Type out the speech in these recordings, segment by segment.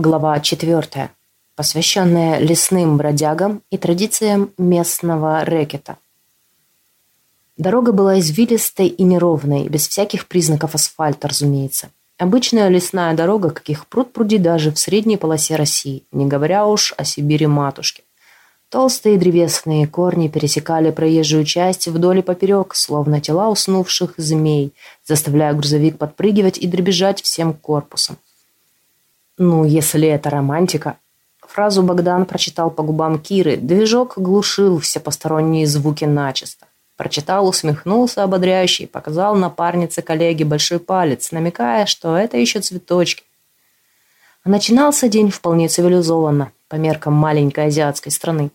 Глава 4. Посвященная лесным бродягам и традициям местного рэкета. Дорога была извилистой и неровной, без всяких признаков асфальта, разумеется. Обычная лесная дорога, каких пруд пруди даже в средней полосе России, не говоря уж о Сибири-матушке. Толстые древесные корни пересекали проезжую часть вдоль и поперек, словно тела уснувших змей, заставляя грузовик подпрыгивать и дребезжать всем корпусом. Ну, если это романтика. Фразу Богдан прочитал по губам Киры. Движок глушил все посторонние звуки начисто. Прочитал, усмехнулся ободряюще и показал напарнице коллеге большой палец, намекая, что это еще цветочки. Начинался день вполне цивилизованно, по меркам маленькой азиатской страны.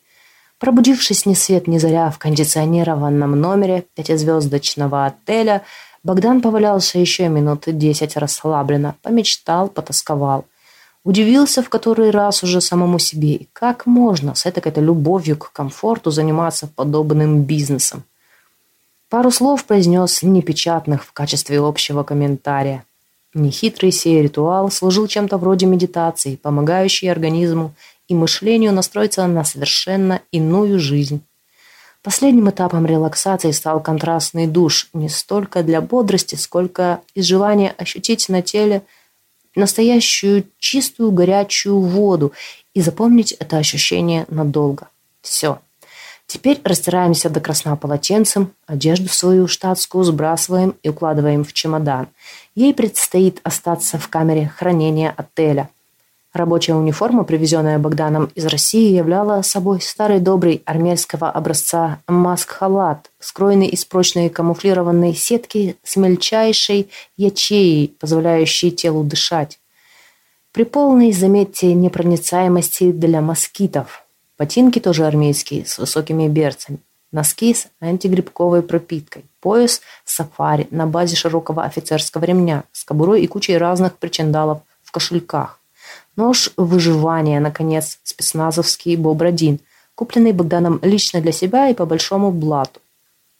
Пробудившись ни свет ни заря в кондиционированном номере пятизвездочного отеля, Богдан повалялся еще минут десять расслабленно, помечтал, потасковал. Удивился в который раз уже самому себе. И как можно с этой любовью к комфорту заниматься подобным бизнесом? Пару слов произнес непечатных в качестве общего комментария. Нехитрый сей ритуал служил чем-то вроде медитации, помогающей организму и мышлению настроиться на совершенно иную жизнь. Последним этапом релаксации стал контрастный душ не столько для бодрости, сколько из желания ощутить на теле – настоящую чистую горячую воду и запомнить это ощущение надолго. Все. Теперь растираемся до красна полотенцем, одежду свою штатскую сбрасываем и укладываем в чемодан. Ей предстоит остаться в камере хранения отеля – Рабочая униформа, привезенная Богданом из России, являла собой старый добрый армейского образца маск-халат, скроенный из прочной камуфлированной сетки с мельчайшей ячеей, позволяющей телу дышать. При полной, заметьте, непроницаемости для москитов. Ботинки тоже армейские, с высокими берцами. Носки с антигрибковой пропиткой. Пояс сафари на базе широкого офицерского ремня с кобурой и кучей разных причиндалов в кошельках. Нож выживания, наконец, спецназовский Бобр-1, купленный Богданом лично для себя и по большому блату.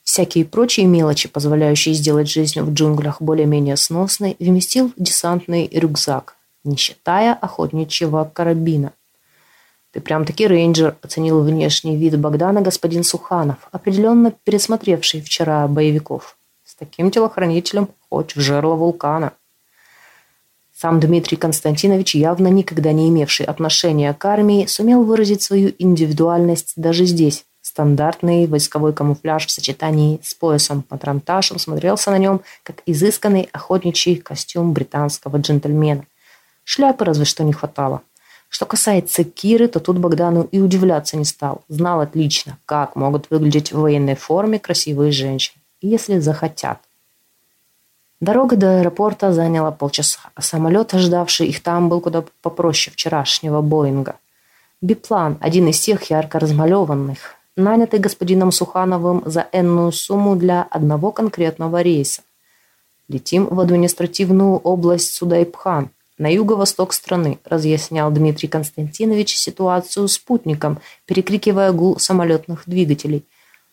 Всякие прочие мелочи, позволяющие сделать жизнь в джунглях более-менее сносной, вместил в десантный рюкзак, не считая охотничьего карабина. «Ты прям-таки рейнджер», — оценил внешний вид Богдана господин Суханов, определенно пересмотревший вчера боевиков. «С таким телохранителем хоть в жерло вулкана». Сам Дмитрий Константинович, явно никогда не имевший отношения к армии, сумел выразить свою индивидуальность даже здесь. Стандартный войсковой камуфляж в сочетании с поясом-патронташем смотрелся на нем, как изысканный охотничий костюм британского джентльмена. Шляпы разве что не хватало. Что касается Киры, то тут Богдану и удивляться не стал. Знал отлично, как могут выглядеть в военной форме красивые женщины, если захотят. Дорога до аэропорта заняла полчаса, а самолет, ожидавший их там, был куда попроще вчерашнего Боинга. Биплан, один из тех ярко размалеванных, нанятый господином Сухановым за энную сумму для одного конкретного рейса. Летим в административную область Судайпхан, на юго-восток страны, разъяснял Дмитрий Константинович ситуацию спутником, перекрикивая гул самолетных двигателей.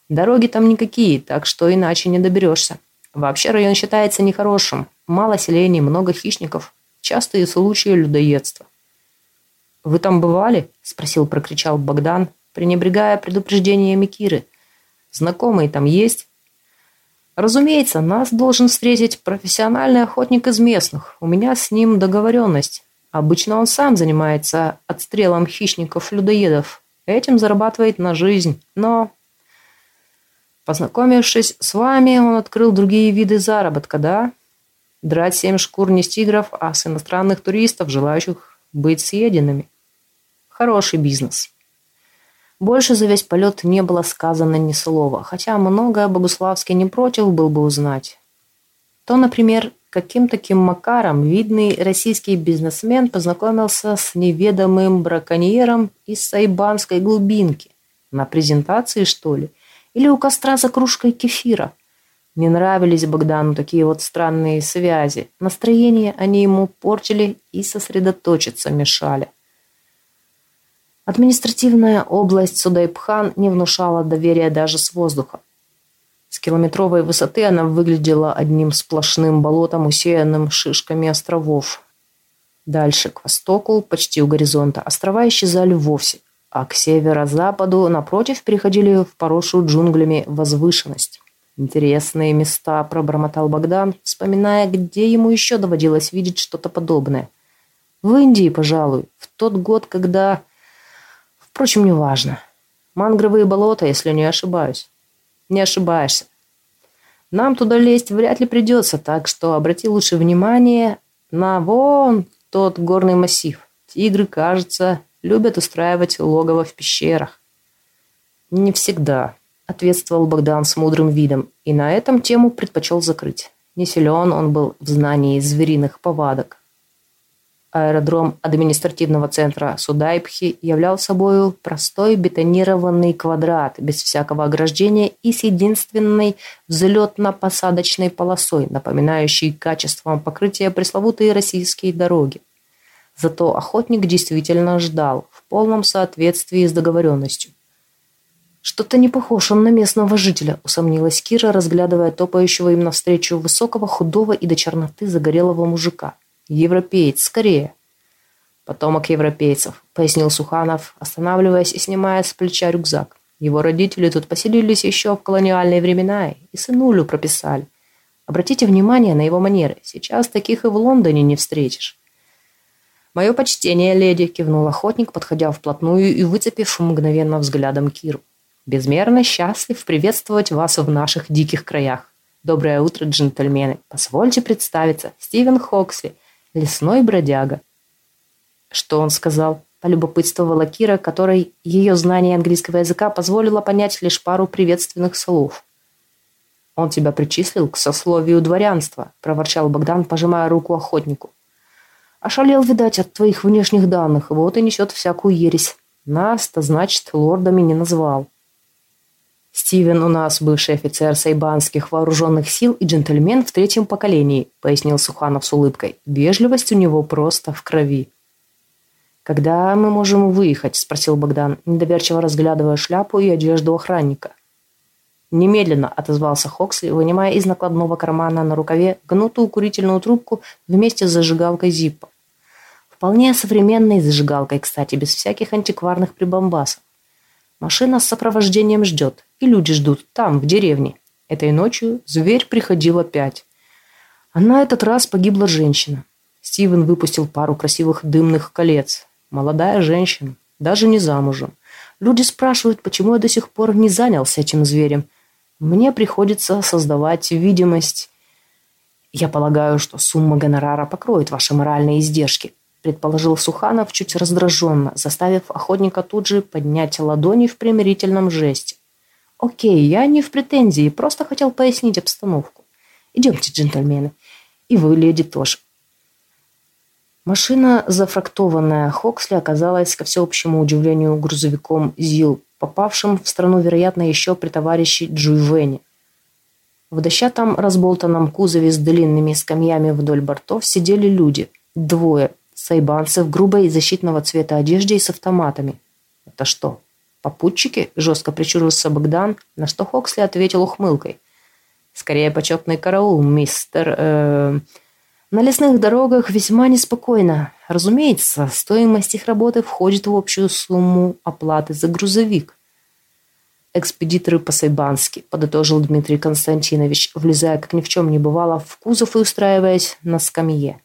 Дороги там никакие, так что иначе не доберешься. Вообще район считается нехорошим. Мало селений, много хищников. Частые случаи людоедства. «Вы там бывали?» – спросил, прокричал Богдан, пренебрегая предупреждениями Киры. «Знакомые там есть?» «Разумеется, нас должен встретить профессиональный охотник из местных. У меня с ним договоренность. Обычно он сам занимается отстрелом хищников-людоедов. Этим зарабатывает на жизнь. Но Познакомившись с вами, он открыл другие виды заработка, да? Драть семь шкур не с тигров, а с иностранных туристов, желающих быть съеденными. Хороший бизнес. Больше за весь полет не было сказано ни слова, хотя многое Богуславский не против был бы узнать. То, например, каким таким макаром видный российский бизнесмен познакомился с неведомым браконьером из сайбанской глубинки. На презентации, что ли? Или у костра за кружкой кефира. Не нравились Богдану такие вот странные связи. Настроение они ему портили и сосредоточиться мешали. Административная область Судайпхан не внушала доверия даже с воздуха. С километровой высоты она выглядела одним сплошным болотом, усеянным шишками островов. Дальше, к востоку, почти у горизонта, острова исчезали вовсе, а к северо-западу, напротив, переходили в поросшую джунглями возвышенность. «Интересные места», – пробормотал Богдан, вспоминая, где ему еще доводилось видеть что-то подобное. «В Индии, пожалуй, в тот год, когда...» Впрочем, неважно. Мангровые болота, если не ошибаюсь. Не ошибаешься. Нам туда лезть вряд ли придется, так что обрати лучше внимание на вон тот горный массив. Тигры, кажется, любят устраивать логово в пещерах. Не всегда, ответствовал Богдан с мудрым видом, и на этом тему предпочел закрыть. Не силен он был в знании звериных повадок. Аэродром административного центра Судайбхи являл собой простой бетонированный квадрат без всякого ограждения и с единственной взлетно-посадочной полосой, напоминающей качеством покрытия пресловутые российские дороги. Зато охотник действительно ждал, в полном соответствии с договоренностью. «Что-то не похож он на местного жителя», — усомнилась Кира, разглядывая топающего им навстречу высокого, худого и до черноты загорелого мужика. Европеец, скорее. Потомок европейцев, пояснил Суханов, останавливаясь и снимая с плеча рюкзак. Его родители тут поселились еще в колониальные времена и сынулю прописали. Обратите внимание на его манеры. Сейчас таких и в Лондоне не встретишь. «Мое почтение, леди», – кивнул охотник, подходя вплотную и выцепив мгновенно взглядом Киру. «Безмерно счастлив приветствовать вас в наших диких краях. Доброе утро, джентльмены. Позвольте представиться. Стивен Хоксли, лесной бродяга. Что он сказал? Полюбопытствовала Кира, которой ее знание английского языка позволило понять лишь пару приветственных слов. «Он тебя причислил к сословию дворянства», – проворчал Богдан, пожимая руку охотнику. «Ошалел, видать, от твоих внешних данных, вот и несет всякую ересь. Нас-то, значит, лордами не назвал». «Стивен у нас бывший офицер сайбанских вооруженных сил и джентльмен в третьем поколении», пояснил Суханов с улыбкой. «Вежливость у него просто в крови». «Когда мы можем выехать?» – спросил Богдан, недоверчиво разглядывая шляпу и одежду охранника. «Немедленно», – отозвался Хоксли, вынимая из накладного кармана на рукаве гнутую курительную трубку вместе с зажигалкой Зиппа. Вполне современной зажигалкой, кстати, без всяких антикварных прибамбасов. Машина с сопровождением ждет, и люди ждут там, в деревне. Этой ночью зверь приходил опять. А на этот раз погибла женщина. Стивен выпустил пару красивых дымных колец. Молодая женщина, даже не замужем. Люди спрашивают, почему я до сих пор не занялся этим зверем. Мне приходится создавать видимость. Я полагаю, что сумма гонорара покроет ваши моральные издержки предположил Суханов чуть раздраженно, заставив охотника тут же поднять ладони в примирительном жесте. «Окей, я не в претензии, просто хотел пояснить обстановку. Идемте, джентльмены. И вы, леди, тоже». Машина, зафрактованная Хоксли, оказалась, ко всеобщему удивлению, грузовиком ЗИЛ, попавшим в страну, вероятно, еще при товарище Джуйвене. В дощатом разболтанном кузове с длинными скамьями вдоль бортов сидели люди. Двое, Сайбанцы в грубой защитного цвета одежде и с автоматами. Это что, попутчики? Жестко причурился Богдан, на что Хоксли ответил ухмылкой. Скорее почетный караул, мистер... Э, на лесных дорогах весьма неспокойно. Разумеется, стоимость их работы входит в общую сумму оплаты за грузовик. «Экспедиторы по-сайбански», – подытожил Дмитрий Константинович, влезая, как ни в чем не бывало, в кузов и устраиваясь на скамье.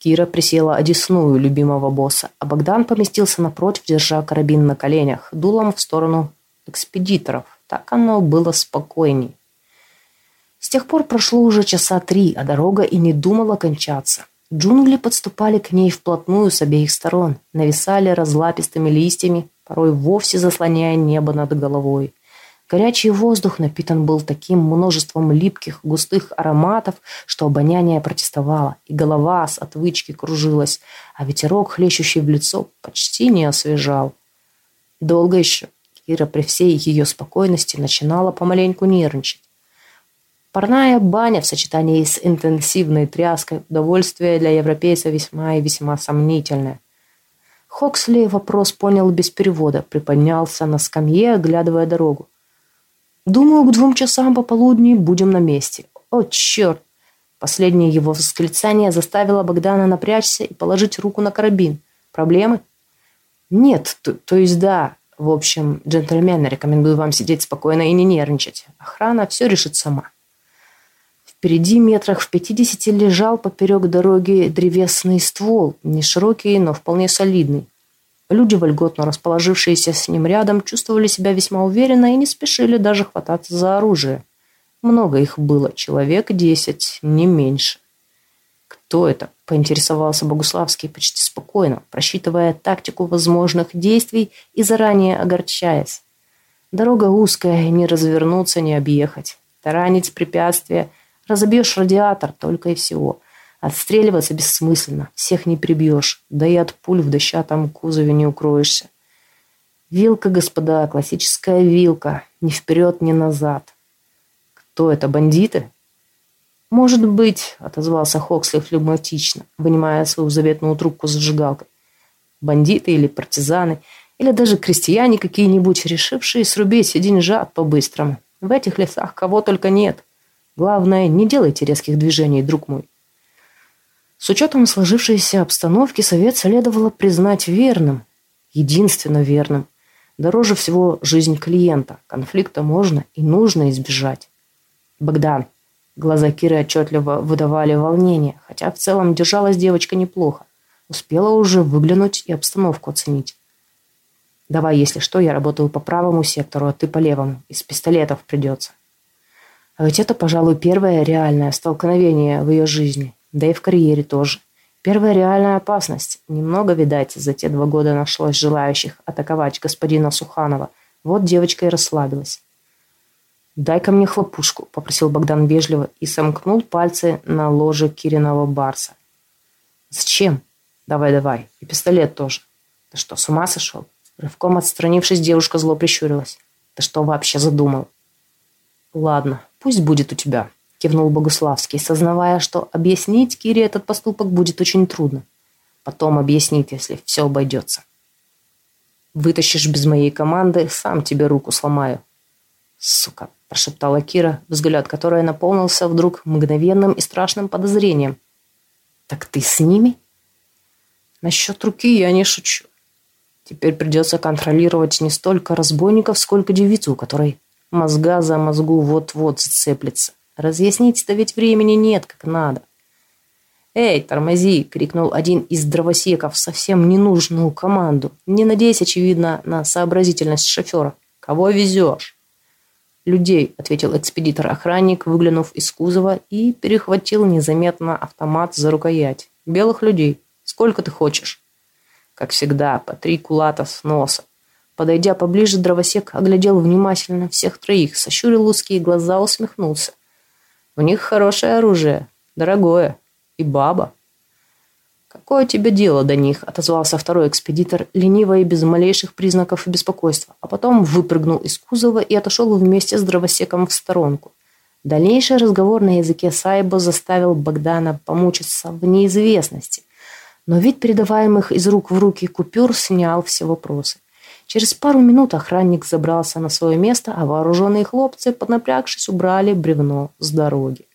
Кира присела одесную любимого босса, а Богдан поместился напротив, держа карабин на коленях, дулом в сторону экспедиторов. Так оно было спокойней. С тех пор прошло уже часа три, а дорога и не думала кончаться. Джунгли подступали к ней вплотную с обеих сторон, нависали разлапистыми листьями, порой вовсе заслоняя небо над головой. Горячий воздух напитан был таким множеством липких, густых ароматов, что обоняние протестовало, и голова с отвычки кружилась, а ветерок, хлещущий в лицо, почти не освежал. Долго еще Кира при всей ее спокойности начинала помаленьку нервничать. Парная баня в сочетании с интенсивной тряской – удовольствие для европейца весьма и весьма сомнительное. Хоксли вопрос понял без перевода, приподнялся на скамье, оглядывая дорогу. Думаю, к двум часам пополудни будем на месте. О, черт! Последнее его восклицание заставило Богдана напрячься и положить руку на карабин. Проблемы? Нет, то, то есть да. В общем, джентльмены, рекомендую вам сидеть спокойно и не нервничать. Охрана все решит сама. Впереди метрах в пятидесяти лежал поперек дороги древесный ствол, не широкий, но вполне солидный. Люди, вольготно расположившиеся с ним рядом, чувствовали себя весьма уверенно и не спешили даже хвататься за оружие. Много их было, человек десять, не меньше. «Кто это?» – поинтересовался Богуславский почти спокойно, просчитывая тактику возможных действий и заранее огорчаясь. Дорога узкая, не развернуться, не объехать. Таранить препятствия – Разобьешь радиатор только и всего. Отстреливаться бессмысленно, всех не прибьешь, да и от пуль в дощатом кузове не укроешься. Вилка, господа, классическая вилка, ни вперед, ни назад. Кто это, бандиты? Может быть, отозвался Хоксли флегматично, вынимая свою заветную трубку с зажигалкой. Бандиты или партизаны, или даже крестьяне какие-нибудь, решившие срубить деньжат по-быстрому. В этих лесах кого только нет. Главное, не делайте резких движений, друг мой. С учетом сложившейся обстановки совет следовало признать верным, единственно верным. Дороже всего жизнь клиента. Конфликта можно и нужно избежать. Богдан. Глаза Киры отчетливо выдавали волнение, хотя в целом держалась девочка неплохо. Успела уже выглянуть и обстановку оценить. Давай, если что, я работаю по правому сектору, а ты по левому. Из пистолетов придется. А ведь это, пожалуй, первое реальное столкновение в ее жизни, да и в карьере тоже. Первая реальная опасность. Немного, видать, за те два года нашлось желающих атаковать господина Суханова. Вот девочка и расслабилась. «Дай-ка мне хлопушку», — попросил Богдан вежливо и сомкнул пальцы на ложе Кириного барса. «Зачем? Давай-давай. И пистолет тоже. Ты что, с ума сошел?» Рывком отстранившись, девушка зло прищурилась. «Ты что вообще задумал?» «Ладно, пусть будет у тебя», – кивнул Богуславский, сознавая, что объяснить Кире этот поступок будет очень трудно. Потом объяснит, если все обойдется. «Вытащишь без моей команды, сам тебе руку сломаю». «Сука», – прошептала Кира, взгляд которой наполнился вдруг мгновенным и страшным подозрением. «Так ты с ними?» «Насчет руки я не шучу. Теперь придется контролировать не столько разбойников, сколько девицу, которой Мозга за мозгу вот-вот зацеплется. Разъяснить-то ведь времени нет, как надо. «Эй, тормози!» — крикнул один из дровосеков совсем ненужную команду. Не надеясь, очевидно, на сообразительность шофера. «Кого везешь?» «Людей», — ответил экспедитор-охранник, выглянув из кузова и перехватил незаметно автомат за рукоять. «Белых людей. Сколько ты хочешь?» «Как всегда, по три кулата с носа. Подойдя поближе, дровосек оглядел внимательно всех троих, сощурил узкие глаза, усмехнулся. У них хорошее оружие, дорогое. И баба. «Какое тебе дело до них?» – отозвался второй экспедитор, лениво и без малейших признаков беспокойства, а потом выпрыгнул из кузова и отошел вместе с дровосеком в сторонку. Дальнейший разговор на языке Сайбо заставил Богдана помучиться в неизвестности, но вид передаваемых из рук в руки купюр снял все вопросы. Через пару минут охранник забрался на свое место, а вооруженные хлопцы, поднапрягшись, убрали бревно с дороги.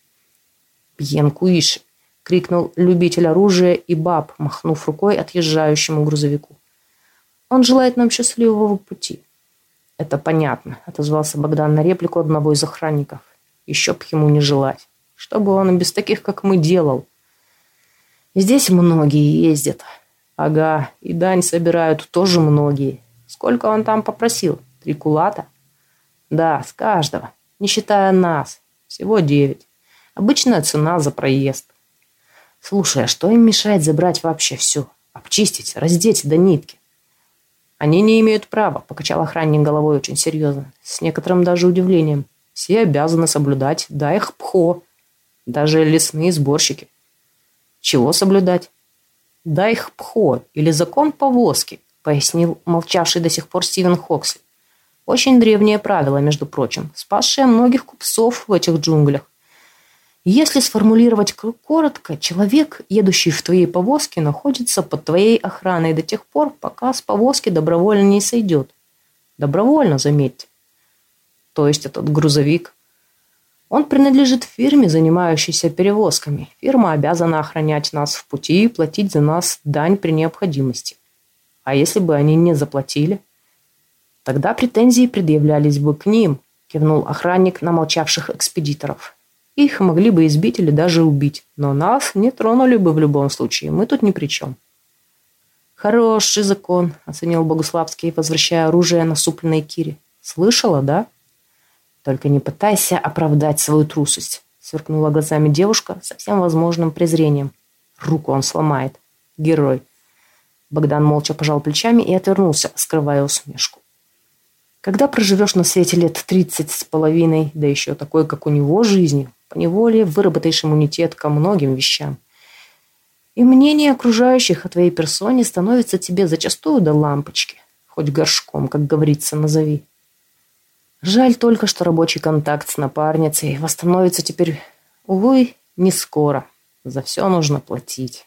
«Пьен Куиши!» — крикнул любитель оружия и баб, махнув рукой отъезжающему грузовику. «Он желает нам счастливого пути». «Это понятно», — отозвался Богдан на реплику одного из охранников. «Еще б ему не желать. Что бы он без таких, как мы, делал?» «Здесь многие ездят». «Ага, и дань собирают тоже многие. Сколько он там попросил? Три кулата? Да, с каждого. Не считая нас. Всего девять. Обычная цена за проезд. Слушай, а что им мешает забрать вообще все? Обчистить, раздеть до нитки? Они не имеют права, покачал охранник головой очень серьезно, с некоторым даже удивлением. Все обязаны соблюдать, да их пхо. Даже лесные сборщики. Чего соблюдать? Да их пхо или закон повозки пояснил молчавший до сих пор Стивен Хоксли. Очень древнее правило, между прочим, спасшее многих купцов в этих джунглях. Если сформулировать коротко, человек, едущий в твоей повозке, находится под твоей охраной до тех пор, пока с повозки добровольно не сойдет. Добровольно, заметьте. То есть этот грузовик. Он принадлежит фирме, занимающейся перевозками. Фирма обязана охранять нас в пути и платить за нас дань при необходимости. А если бы они не заплатили? Тогда претензии предъявлялись бы к ним, кивнул охранник на молчавших экспедиторов. Их могли бы избить или даже убить, но нас не тронули бы в любом случае, мы тут ни при чем. «Хороший закон», — оценил Богуславский, возвращая оружие насупленной Кире. «Слышала, да?» «Только не пытайся оправдать свою трусость», — сверкнула глазами девушка со всем возможным презрением. «Руку он сломает. Герой». Богдан молча пожал плечами и отвернулся, скрывая усмешку. Когда проживешь на свете лет тридцать с половиной, да еще такой, как у него, жизнью, поневоле выработаешь иммунитет ко многим вещам. И мнение окружающих о твоей персоне становится тебе зачастую до лампочки. Хоть горшком, как говорится, назови. Жаль только, что рабочий контакт с напарницей восстановится теперь, увы, не скоро. За все нужно платить.